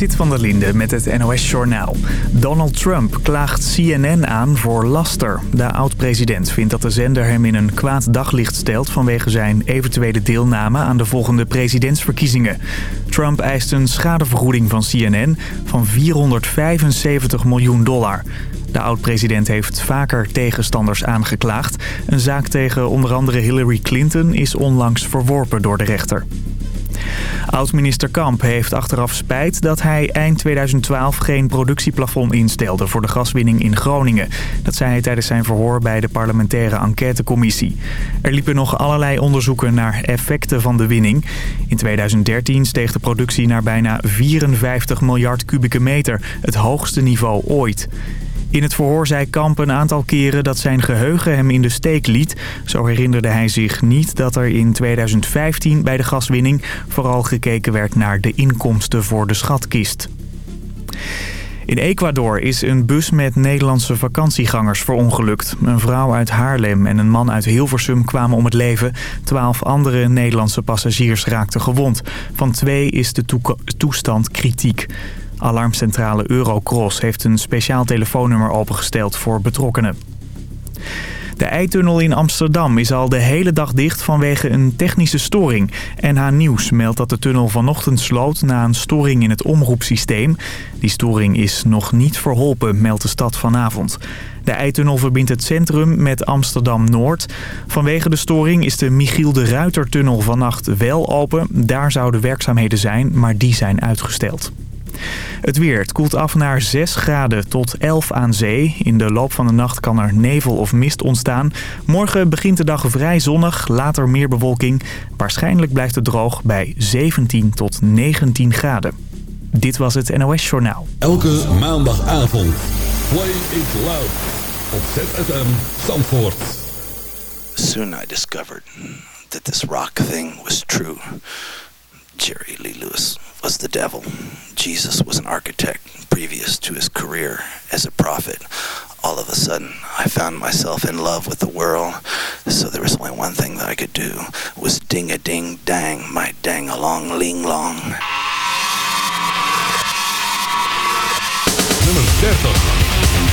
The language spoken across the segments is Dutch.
Zit van der Linde met het NOS-journaal. Donald Trump klaagt CNN aan voor laster. De oud-president vindt dat de zender hem in een kwaad daglicht stelt... vanwege zijn eventuele deelname aan de volgende presidentsverkiezingen. Trump eist een schadevergoeding van CNN van 475 miljoen dollar. De oud-president heeft vaker tegenstanders aangeklaagd. Een zaak tegen onder andere Hillary Clinton is onlangs verworpen door de rechter. Oud-minister Kamp heeft achteraf spijt dat hij eind 2012 geen productieplafond instelde voor de gaswinning in Groningen. Dat zei hij tijdens zijn verhoor bij de parlementaire enquêtecommissie. Er liepen nog allerlei onderzoeken naar effecten van de winning. In 2013 steeg de productie naar bijna 54 miljard kubieke meter, het hoogste niveau ooit. In het verhoor zei Kamp een aantal keren dat zijn geheugen hem in de steek liet. Zo herinnerde hij zich niet dat er in 2015 bij de gaswinning vooral gekeken werd naar de inkomsten voor de schatkist. In Ecuador is een bus met Nederlandse vakantiegangers verongelukt. Een vrouw uit Haarlem en een man uit Hilversum kwamen om het leven. Twaalf andere Nederlandse passagiers raakten gewond. Van twee is de toestand kritiek. Alarmcentrale Eurocross heeft een speciaal telefoonnummer opengesteld voor betrokkenen. De eitunnel in Amsterdam is al de hele dag dicht vanwege een technische storing. NH Nieuws meldt dat de tunnel vanochtend sloot na een storing in het omroepsysteem. Die storing is nog niet verholpen, meldt de stad vanavond. De eitunnel verbindt het centrum met Amsterdam-Noord. Vanwege de storing is de Michiel de Ruitertunnel vannacht wel open. Daar zouden werkzaamheden zijn, maar die zijn uitgesteld. Het weer. Het koelt af naar 6 graden tot 11 aan zee. In de loop van de nacht kan er nevel of mist ontstaan. Morgen begint de dag vrij zonnig, later meer bewolking. Waarschijnlijk blijft het droog bij 17 tot 19 graden. Dit was het NOS Journaal. Elke maandagavond Play It Loud op ZFM Zandvoort. Soon I discovered that this rock thing was true. Jerry Lee Lewis was the devil. Jesus was an architect previous to his career as a prophet. All of a sudden, I found myself in love with the world. So there was only one thing that I could do was ding a ding dang my dang along ling long. Nummer 30.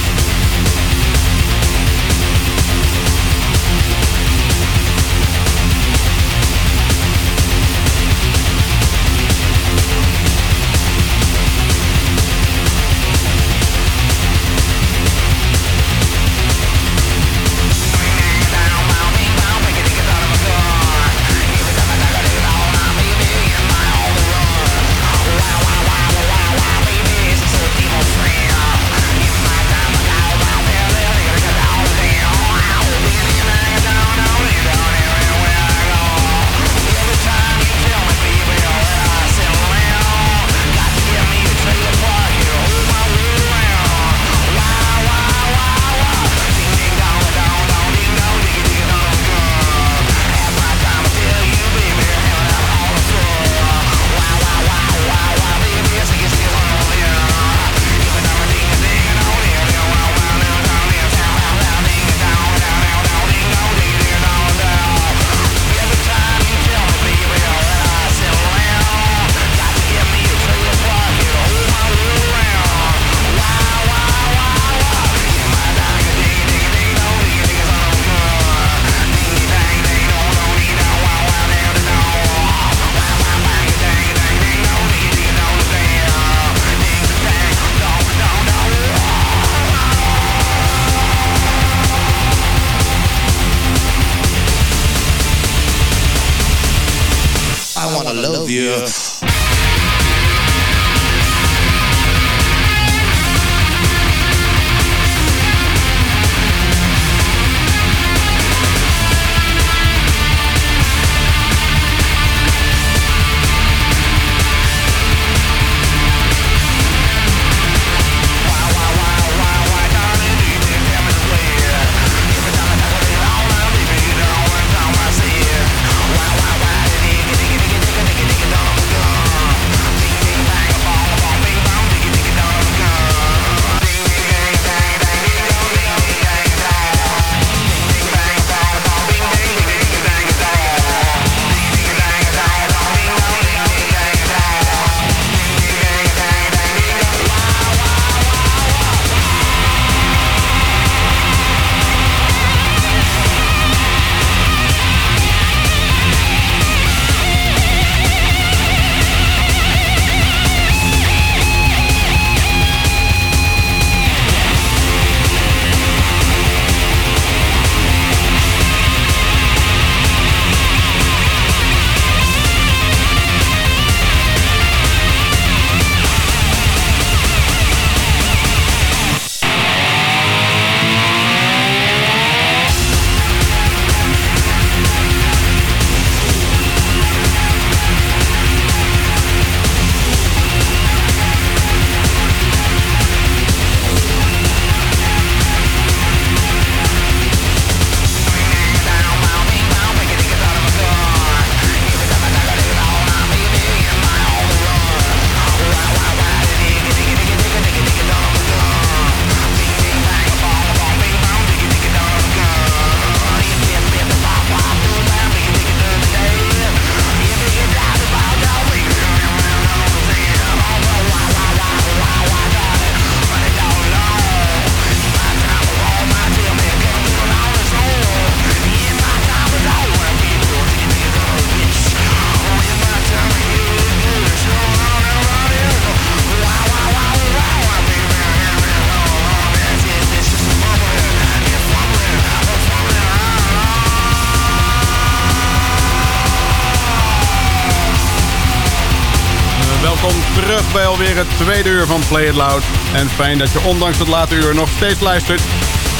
Bij alweer het tweede uur van Play It Loud. En fijn dat je ondanks het late uur nog steeds luistert.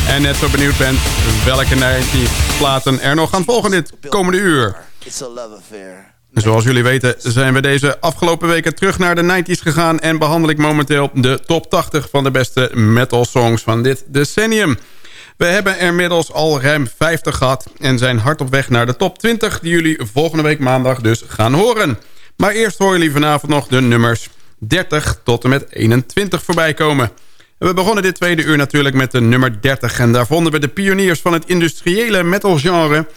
En net zo benieuwd bent welke 90 platen er nog gaan volgen dit komende uur. Zoals jullie weten zijn we deze afgelopen weken terug naar de 90s gegaan... en behandel ik momenteel de top 80 van de beste metal songs van dit decennium. We hebben er inmiddels al ruim 50 gehad... en zijn hard op weg naar de top 20... die jullie volgende week maandag dus gaan horen. Maar eerst horen jullie vanavond nog de nummers 30 tot en met 21 voorbij komen. We begonnen dit tweede uur natuurlijk met de nummer 30... en daar vonden we de pioniers van het industriële metalgenre...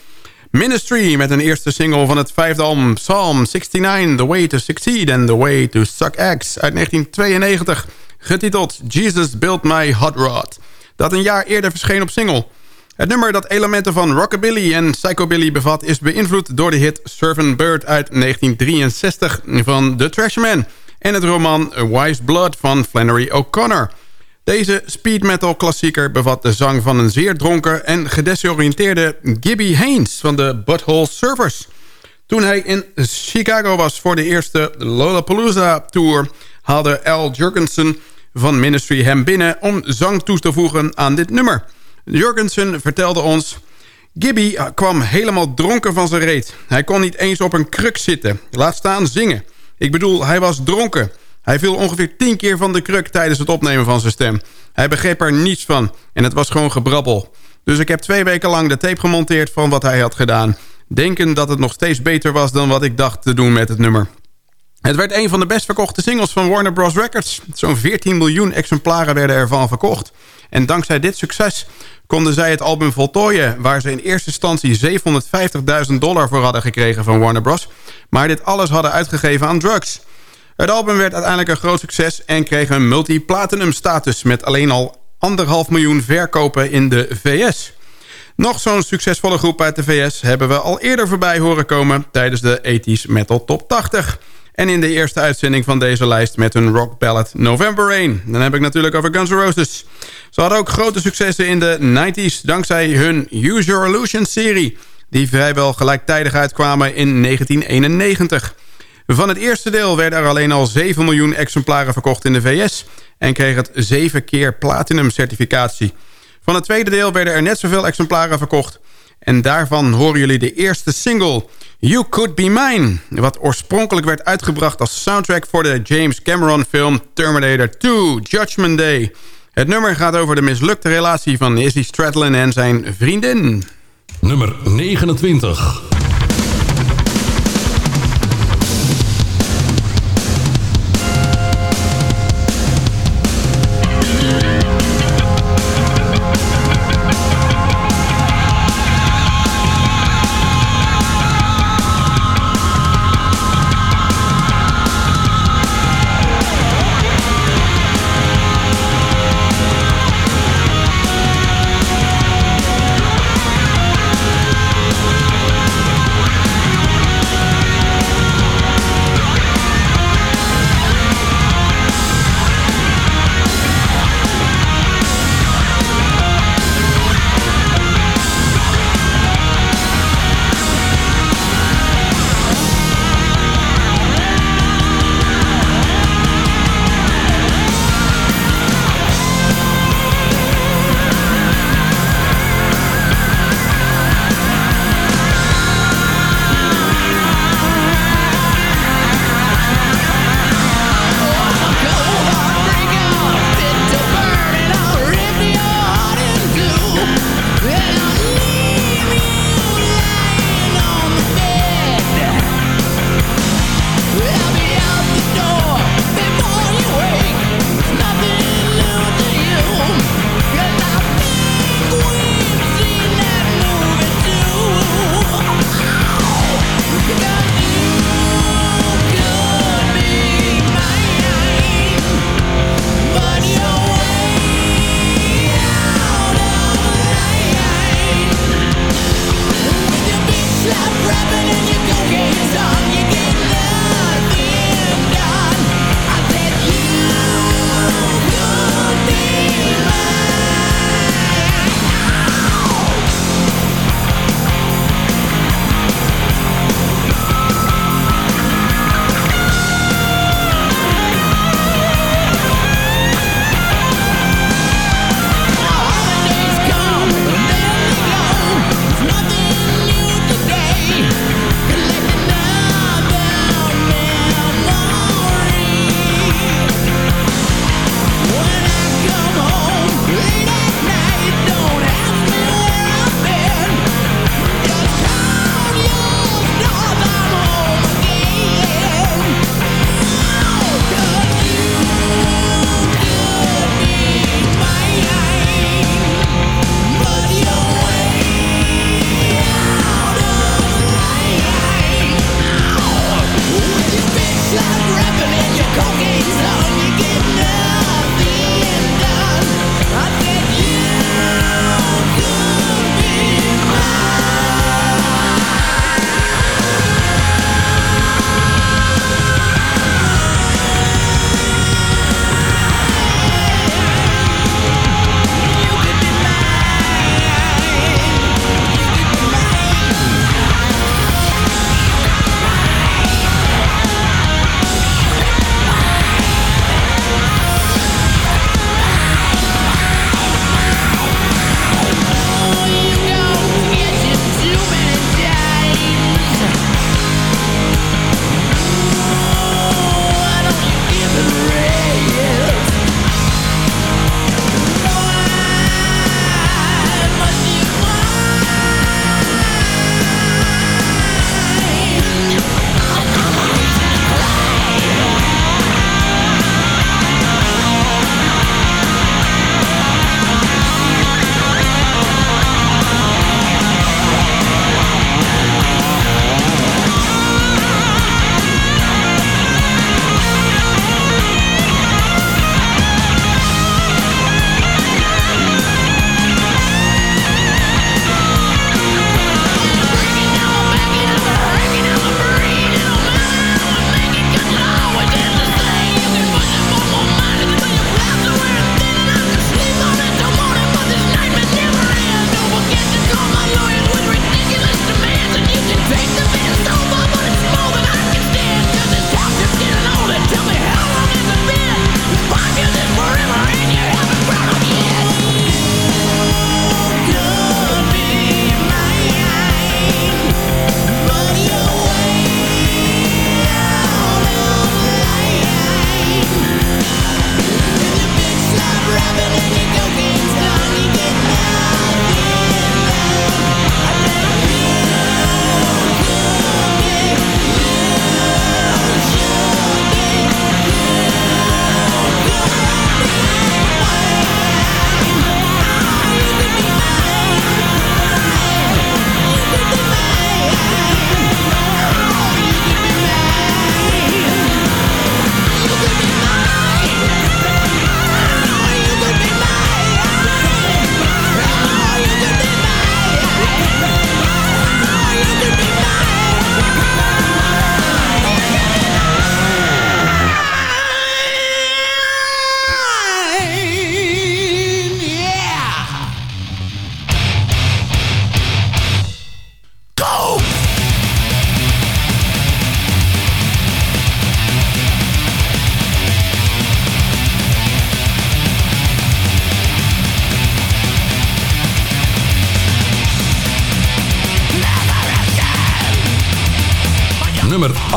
Ministry met een eerste single van het vijfde album Psalm 69... The Way to Succeed and The Way to Suck Eggs uit 1992... getiteld Jesus Built My Hot Rod... dat een jaar eerder verscheen op single... Het nummer dat elementen van rockabilly en psychobilly bevat... is beïnvloed door de hit Servant Bird uit 1963 van The Trashman... en het roman Wise Blood van Flannery O'Connor. Deze speed metal klassieker bevat de zang van een zeer dronken... en gedesoriënteerde Gibby Haynes van de Butthole Surfers. Toen hij in Chicago was voor de eerste Lollapalooza Tour... haalde Al Jurgensen van Ministry hem binnen om zang toe te voegen aan dit nummer... Jurgensen vertelde ons... Gibby kwam helemaal dronken van zijn reet. Hij kon niet eens op een kruk zitten. Laat staan zingen. Ik bedoel, hij was dronken. Hij viel ongeveer tien keer van de kruk tijdens het opnemen van zijn stem. Hij begreep er niets van en het was gewoon gebrabbel. Dus ik heb twee weken lang de tape gemonteerd van wat hij had gedaan. Denken dat het nog steeds beter was dan wat ik dacht te doen met het nummer. Het werd een van de best verkochte singles van Warner Bros. Records. Zo'n 14 miljoen exemplaren werden ervan verkocht. En dankzij dit succes konden zij het album voltooien... waar ze in eerste instantie 750.000 dollar voor hadden gekregen van Warner Bros. Maar dit alles hadden uitgegeven aan drugs. Het album werd uiteindelijk een groot succes... en kreeg een multi-platinum status... met alleen al anderhalf miljoen verkopen in de VS. Nog zo'n succesvolle groep uit de VS hebben we al eerder voorbij horen komen... tijdens de 80s Metal Top 80... En in de eerste uitzending van deze lijst met hun rock ballad November Rain. Dan heb ik natuurlijk over Guns N' Roses. Ze hadden ook grote successen in de 90s dankzij hun Use Your Illusion serie... die vrijwel gelijktijdig uitkwamen in 1991. Van het eerste deel werden er alleen al 7 miljoen exemplaren verkocht in de VS... en kreeg het 7 keer platinum certificatie. Van het tweede deel werden er net zoveel exemplaren verkocht... en daarvan horen jullie de eerste single... You Could Be Mine... wat oorspronkelijk werd uitgebracht als soundtrack voor de James Cameron film Terminator 2 Judgment Day... Het nummer gaat over de mislukte relatie van Izzy Stradlin en zijn vriendin. Nummer 29.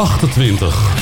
28.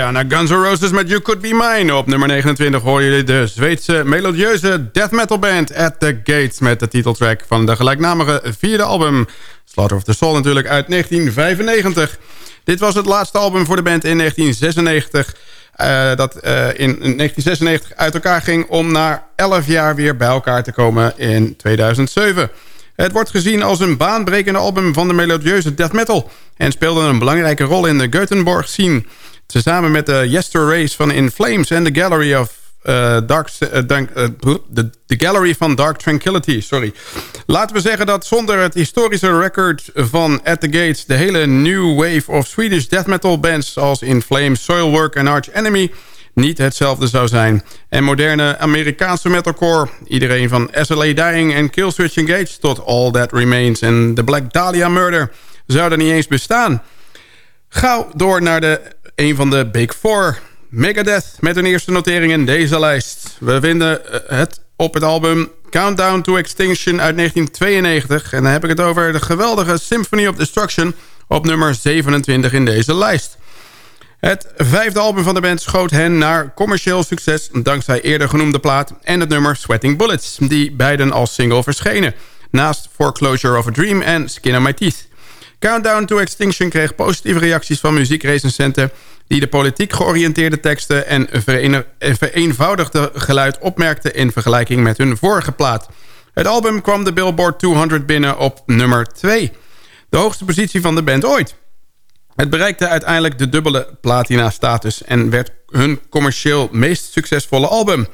Ja, naar Guns N' Roses met You Could Be Mine. Op nummer 29 hoor je de Zweedse melodieuze death metal band At The Gates... met de titeltrack van de gelijknamige vierde album. Slaughter of the Soul natuurlijk uit 1995. Dit was het laatste album voor de band in 1996... Uh, dat uh, in 1996 uit elkaar ging om na 11 jaar weer bij elkaar te komen in 2007. Het wordt gezien als een baanbrekende album van de melodieuze death metal... en speelde een belangrijke rol in de Göteborg scene... Samen met de Yester Race van In Flames en de Gallery of uh, Dark, uh, de, de, Gallery van Dark Tranquility. Sorry. Laten we zeggen dat zonder het historische record van At The Gates... de hele new wave of Swedish death metal bands... als In Flames, Soilwork en Arch Enemy niet hetzelfde zou zijn. En moderne Amerikaanse metalcore... iedereen van SLA Dying en Killswitch Engage... tot All That Remains en The Black Dahlia Murder... zouden niet eens bestaan... Gauw door naar de een van de Big Four. Megadeth met een eerste notering in deze lijst. We vinden eh, het op het album Countdown to Extinction uit 1992. En dan heb ik het over de geweldige Symphony of Destruction... op nummer 27 in deze lijst. Het vijfde album van de band schoot hen naar commercieel succes... dankzij eerder genoemde plaat en het nummer Sweating Bullets... die beiden als single verschenen. Naast Foreclosure of a Dream en Skin on My Teeth. Countdown to Extinction kreeg positieve reacties van muziekrecensenten... die de politiek georiënteerde teksten en vereenvoudigde geluid opmerkten... in vergelijking met hun vorige plaat. Het album kwam de Billboard 200 binnen op nummer 2. De hoogste positie van de band ooit. Het bereikte uiteindelijk de dubbele platina-status... en werd hun commercieel meest succesvolle album...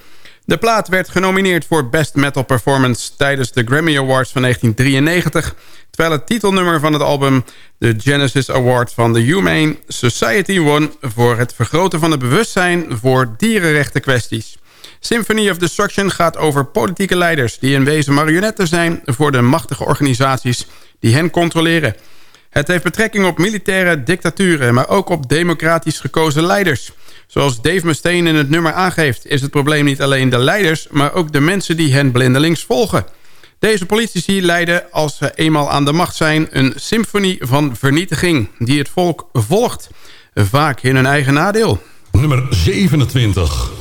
De plaat werd genomineerd voor Best Metal Performance... tijdens de Grammy Awards van 1993... terwijl het titelnummer van het album... de Genesis Award van de Humane Society won... voor het vergroten van het bewustzijn voor dierenrechten kwesties. Symphony of Destruction gaat over politieke leiders... die in wezen marionetten zijn voor de machtige organisaties... die hen controleren. Het heeft betrekking op militaire dictaturen... maar ook op democratisch gekozen leiders... Zoals Dave Mustaine in het nummer aangeeft... is het probleem niet alleen de leiders... maar ook de mensen die hen blindelings volgen. Deze politici leiden, als ze eenmaal aan de macht zijn... een symfonie van vernietiging die het volk volgt. Vaak in hun eigen nadeel. Nummer 27.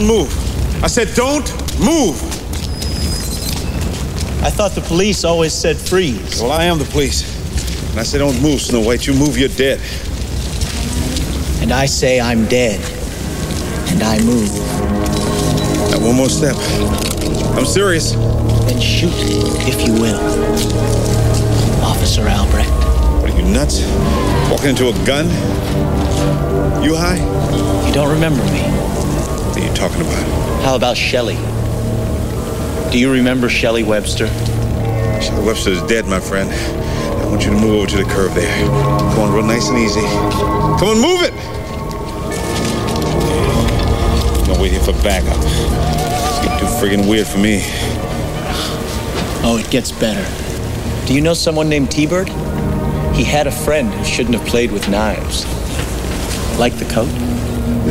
Don't move. I said don't move. I thought the police always said freeze. Well, I am the police. And I say don't move, Snow White. You move, you're dead. And I say I'm dead. And I move. Now, one more step. I'm serious. Then shoot, if you will. Officer Albrecht. What are you, nuts? Walking into a gun? You high? You don't remember me you talking about? How about Shelley? Do you remember Shelley Webster? Shelley Webster is dead, my friend. I want you to move over to the curve there. Come on, real nice and easy. Come on, move it! I'm waiting for backup. It's getting too friggin' weird for me. Oh, it gets better. Do you know someone named T-Bird? He had a friend who shouldn't have played with knives. Like the coat?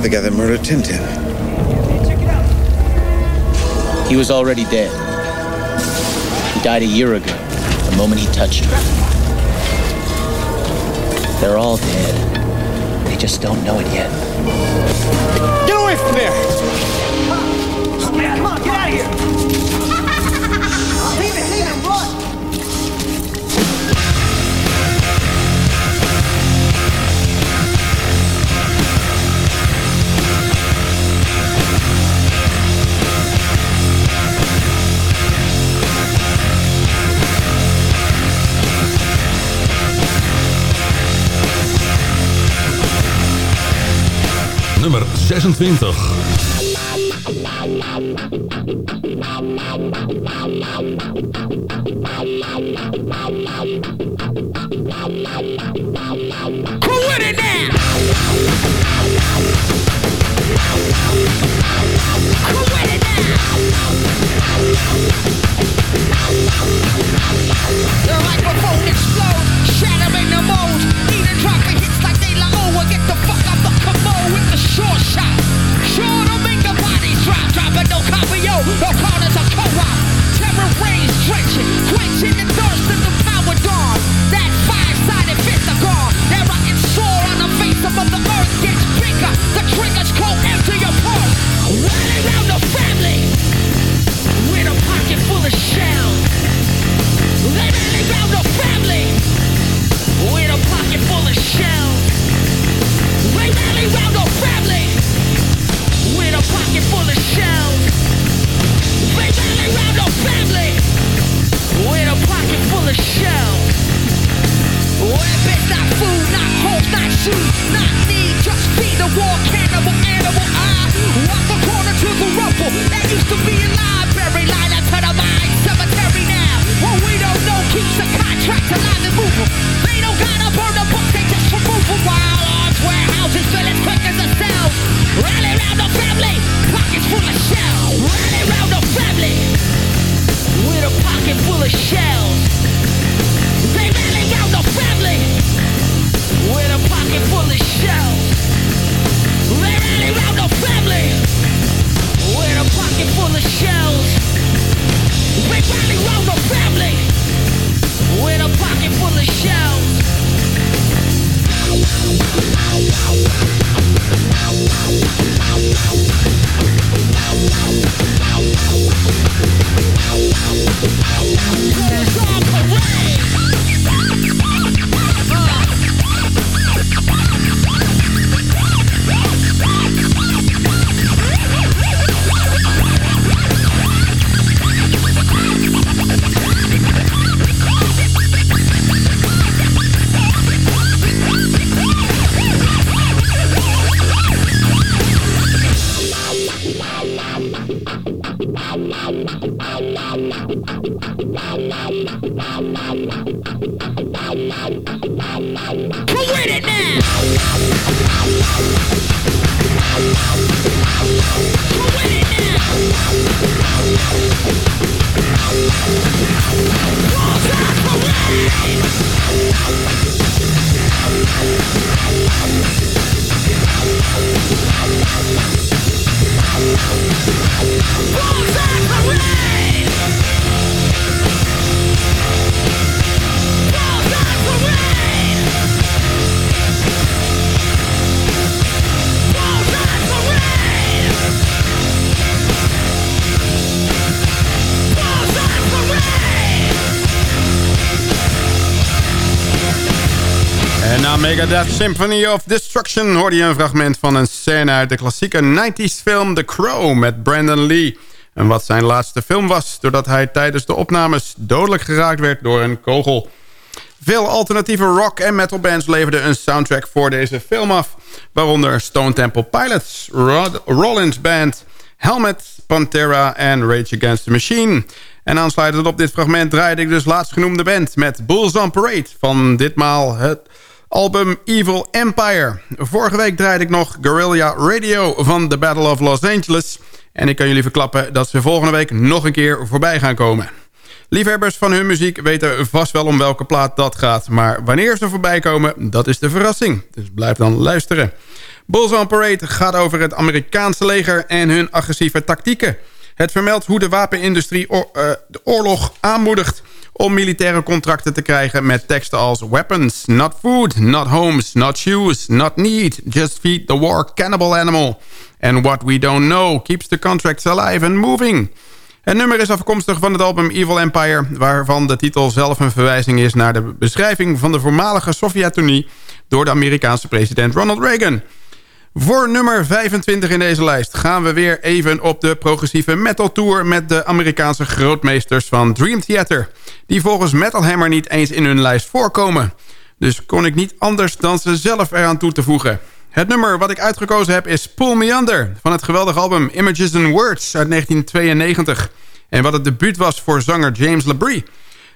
The guy that murdered Tintin. He was already dead. He died a year ago, the moment he touched her. They're all dead. They just don't know it yet. Get away from there! Come on, get out of here! 26. Megadeth Symphony of Destruction hoorde je een fragment van een scène uit de klassieke 90s film The Crow met Brandon Lee. En wat zijn laatste film was, doordat hij tijdens de opnames dodelijk geraakt werd door een kogel. Veel alternatieve rock- en metal bands leverden een soundtrack voor deze film af. Waaronder Stone Temple Pilots, Rod Rollins Band, Helmet, Pantera en Rage Against the Machine. En aansluitend op dit fragment draaide ik dus laatstgenoemde band met Bulls on Parade... van ditmaal het, album Evil Empire. Vorige week draaide ik nog Guerrilla Radio van The Battle of Los Angeles. En ik kan jullie verklappen dat ze volgende week nog een keer voorbij gaan komen. Liefhebbers van hun muziek weten vast wel om welke plaat dat gaat. Maar wanneer ze voorbij komen, dat is de verrassing. Dus blijf dan luisteren. Bulls on Parade gaat over het Amerikaanse leger en hun agressieve tactieken. Het vermeldt hoe de wapenindustrie eh, de oorlog aanmoedigt om militaire contracten te krijgen met teksten als weapons, not food, not homes, not shoes, not need, just feed the war cannibal animal. And what we don't know keeps the contracts alive and moving. Het nummer is afkomstig van het album Evil Empire... waarvan de titel zelf een verwijzing is naar de beschrijving van de voormalige Sovjet-Unie... door de Amerikaanse president Ronald Reagan... Voor nummer 25 in deze lijst gaan we weer even op de progressieve metal tour... met de Amerikaanse grootmeesters van Dream Theater... die volgens Metal Hammer niet eens in hun lijst voorkomen. Dus kon ik niet anders dan ze zelf eraan toe te voegen. Het nummer wat ik uitgekozen heb is Pull Me Under... van het geweldige album Images and Words uit 1992... en wat het debuut was voor zanger James LaBrie.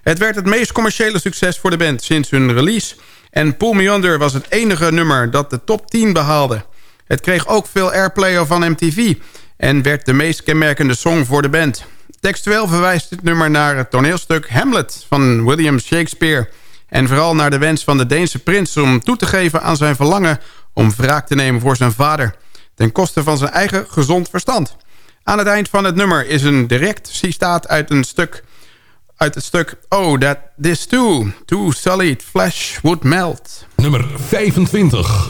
Het werd het meest commerciële succes voor de band sinds hun release... en Pull Me Under was het enige nummer dat de top 10 behaalde... Het kreeg ook veel airplay van MTV... en werd de meest kenmerkende song voor de band. Textueel verwijst het nummer naar het toneelstuk Hamlet van William Shakespeare... en vooral naar de wens van de Deense prins om toe te geven aan zijn verlangen... om wraak te nemen voor zijn vader... ten koste van zijn eigen gezond verstand. Aan het eind van het nummer is een direct citaat uit een stuk uit het stuk Oh, that this too, too solid flesh would melt. Nummer 25.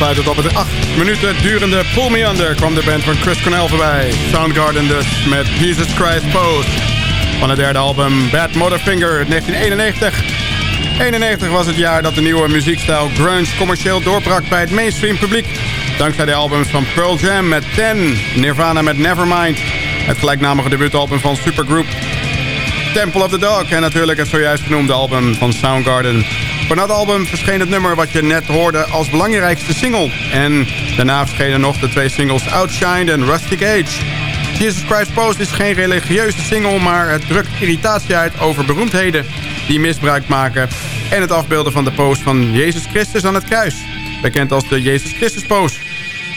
Op het 8 minuten durende Pull Me Under... kwam de band van Chris Cornell voorbij. Soundgarden dus met Jesus Christ Pose. Van het derde album Bad Motherfinger 1991... 91 was het jaar dat de nieuwe muziekstijl grunge commercieel doorbrak bij het mainstream publiek. Dankzij de albums van Pearl Jam met Ten, Nirvana met Nevermind... het gelijknamige debuutalbum van Supergroup Temple of the Dog... en natuurlijk het zojuist genoemde album van Soundgarden. Van dat album verscheen het nummer wat je net hoorde als belangrijkste single. En daarna verschenen nog de twee singles Outshine en Rustic Age. Jesus Christ Post is geen religieuze single... maar het drukt irritatie uit over beroemdheden die misbruik maken... en het afbeelden van de post van Jezus Christus aan het kruis. Bekend als de Jezus Christus pose.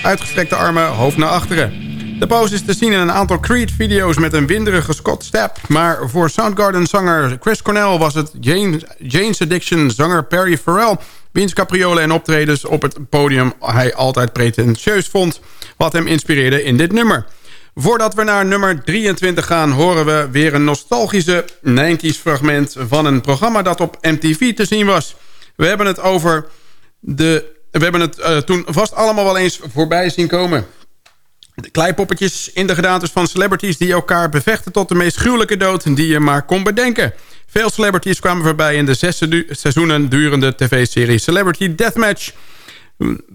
Uitgestrekte armen, hoofd naar achteren. De pose is te zien in een aantal Creed-video's met een winderige Scott Stapp. Maar voor Soundgarden-zanger Chris Cornell was het Jane's Addiction-zanger Perry Farrell... wiens capriolen en optredens op het podium hij altijd pretentieus vond... wat hem inspireerde in dit nummer. Voordat we naar nummer 23 gaan... horen we weer een nostalgische 90s fragment van een programma dat op MTV te zien was. We hebben het over de... We hebben het uh, toen vast allemaal wel eens voorbij zien komen. De kleipoppetjes in de gedaantes van celebrities... die elkaar bevechten tot de meest gruwelijke dood die je maar kon bedenken. Veel celebrities kwamen voorbij in de zes seizoenen durende tv-serie Celebrity Deathmatch...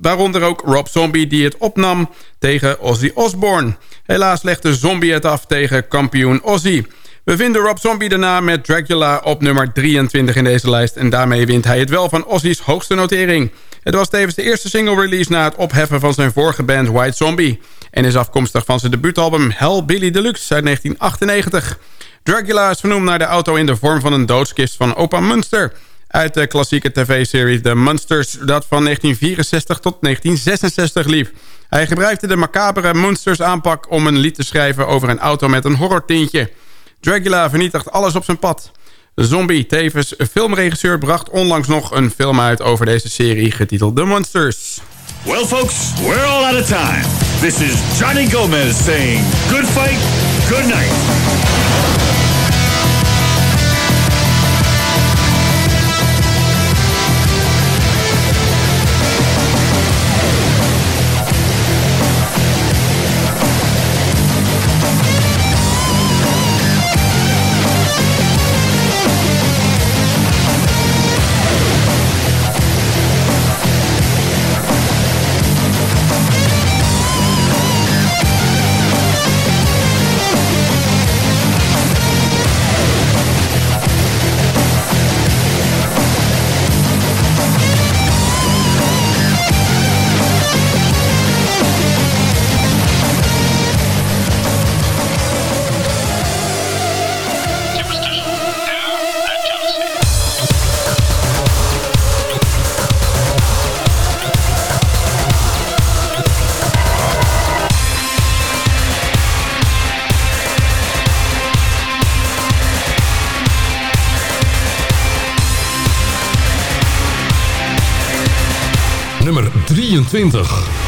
Waaronder ook Rob Zombie die het opnam tegen Ozzy Osbourne. Helaas legde Zombie het af tegen kampioen Ozzy. We vinden Rob Zombie daarna met Dracula op nummer 23 in deze lijst... en daarmee wint hij het wel van Ozzy's hoogste notering. Het was tevens de eerste single release na het opheffen van zijn vorige band White Zombie... en is afkomstig van zijn debuutalbum Hell Billy Deluxe uit 1998. Dracula is vernoemd naar de auto in de vorm van een doodskist van Opa Munster uit de klassieke tv-serie The Monsters... dat van 1964 tot 1966 liep. Hij gebruikte de macabere Monsters aanpak om een lied te schrijven... over een auto met een horrortintje. Dracula vernietigt alles op zijn pad. Zombie, tevens filmregisseur, bracht onlangs nog een film uit... over deze serie getiteld The Monsters. Well folks, we're all out of time. This is Johnny Gomez saying good fight, good night. Nummer 23.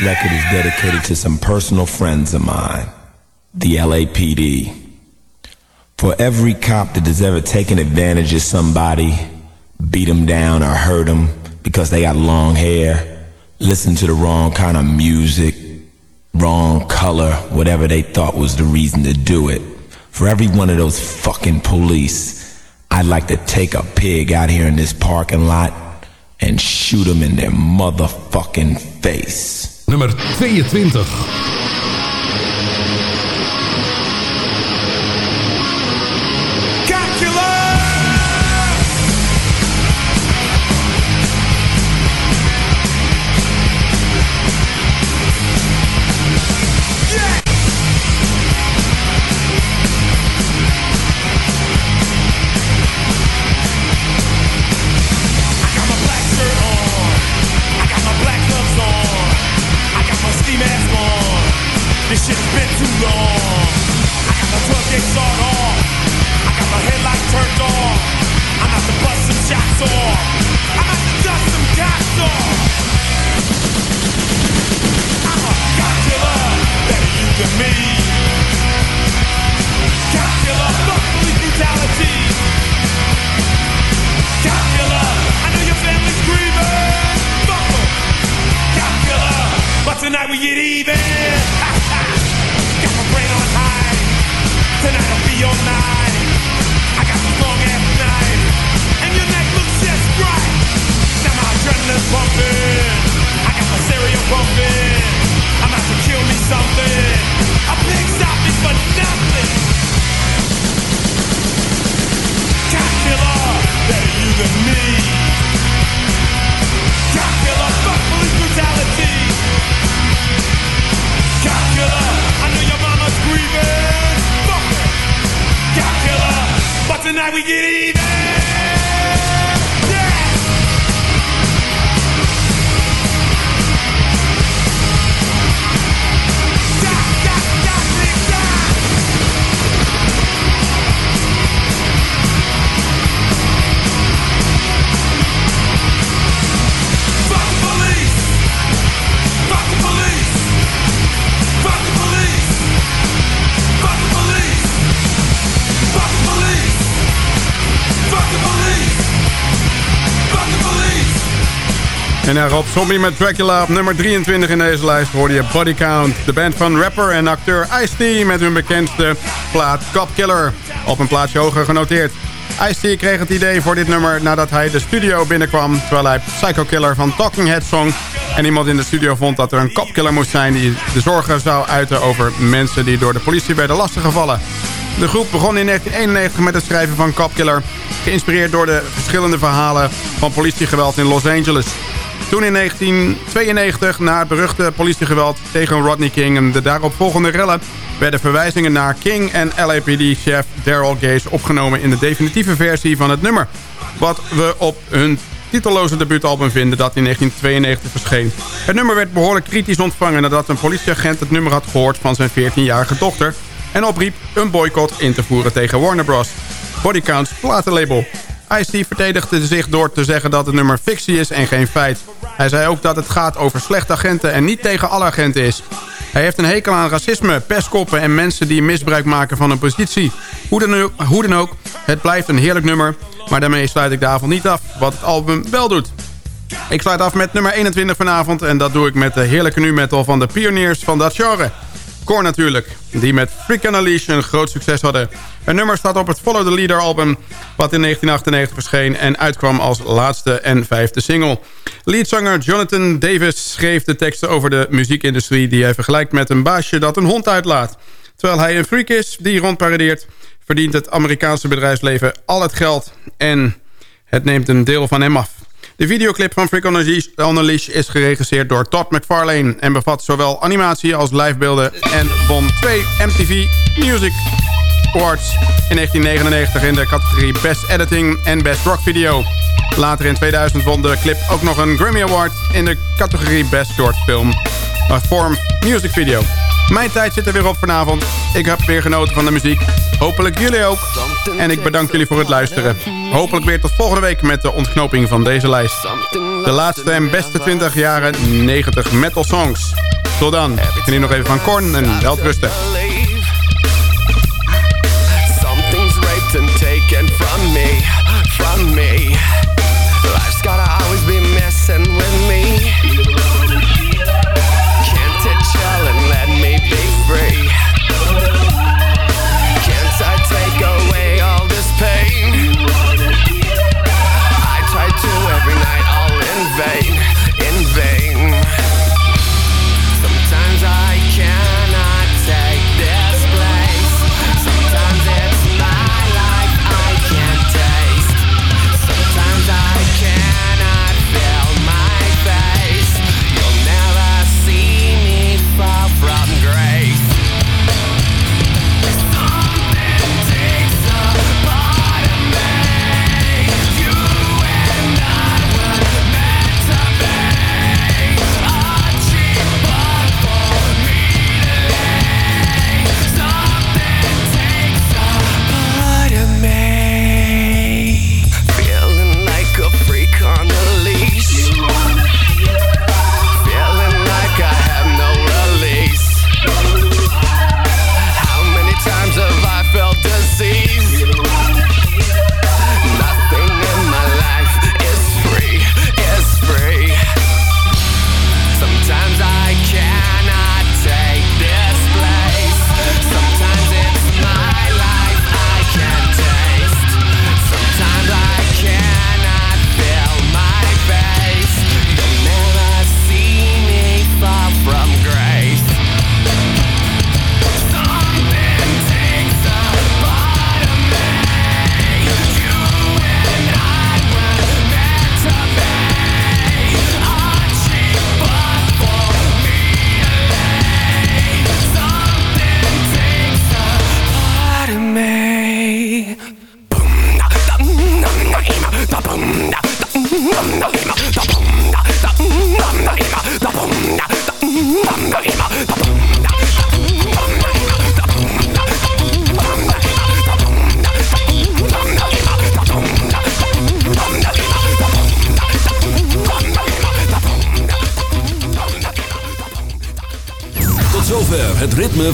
This record is dedicated to some personal friends of mine, the LAPD. For every cop that has ever taken advantage of somebody, beat them down or hurt them because they got long hair, listened to the wrong kind of music, wrong color, whatever they thought was the reason to do it. For every one of those fucking police, I'd like to take a pig out here in this parking lot and shoot them in their motherfucking face. Nummer 22. We En naar Rob Zombie met Dracula op nummer 23 in deze lijst hoorde je Body Count. De band van rapper en acteur Ice-T met hun bekendste plaat Cop Killer. Op een plaatsje hoger genoteerd. Ice-T kreeg het idee voor dit nummer nadat hij de studio binnenkwam... terwijl hij Psycho Killer van Talking Heads zong. En iemand in de studio vond dat er een copkiller moest zijn... die de zorgen zou uiten over mensen die door de politie werden lastiggevallen. De groep begon in 1991 met het schrijven van Cop Killer... geïnspireerd door de verschillende verhalen van politiegeweld in Los Angeles. Toen in 1992, na het beruchte politiegeweld tegen Rodney King... en de daaropvolgende rellen, werden verwijzingen naar King en LAPD-chef Daryl Gaze opgenomen... in de definitieve versie van het nummer. Wat we op hun titelloze debuutalbum vinden dat in 1992 verscheen. Het nummer werd behoorlijk kritisch ontvangen nadat een politieagent het nummer had gehoord van zijn 14-jarige dochter... en opriep een boycott in te voeren tegen Warner Bros. Bodycounts platenlabel. Ice-T verdedigde zich door te zeggen dat het nummer fictie is en geen feit. Hij zei ook dat het gaat over slechte agenten en niet tegen alle agenten is. Hij heeft een hekel aan racisme, pestkoppen en mensen die misbruik maken van een positie. Hoe dan, ook, hoe dan ook, het blijft een heerlijk nummer. Maar daarmee sluit ik de avond niet af, wat het album wel doet. Ik sluit af met nummer 21 vanavond. En dat doe ik met de heerlijke nu metal van de pioniers van dat genre. Core natuurlijk, die met Freak Unleashed een groot succes hadden. Een nummer staat op het Follow the Leader album... wat in 1998 verscheen en uitkwam als laatste en vijfde single. Leadzanger Jonathan Davis schreef de teksten over de muziekindustrie... die hij vergelijkt met een baasje dat een hond uitlaat. Terwijl hij een freak is die rondparadeert... verdient het Amerikaanse bedrijfsleven al het geld... en het neemt een deel van hem af. De videoclip van Freak on a Leash is geregisseerd door Todd McFarlane... en bevat zowel animatie als livebeelden... en won twee MTV Music Awards in 1999 in de categorie Best Editing en Best Rock Video. Later in 2000 won de clip ook nog een Grammy Award in de categorie Best Short Film Form Music Video. Mijn tijd zit er weer op vanavond. Ik heb weer genoten van de muziek. Hopelijk jullie ook. En ik bedank jullie voor het luisteren. Hopelijk weer tot volgende week met de ontknoping van deze lijst. De laatste en beste 20 jaren 90 metal songs. Tot dan. Ik geniet nog even van Korn en. Something's raped and from me, from me.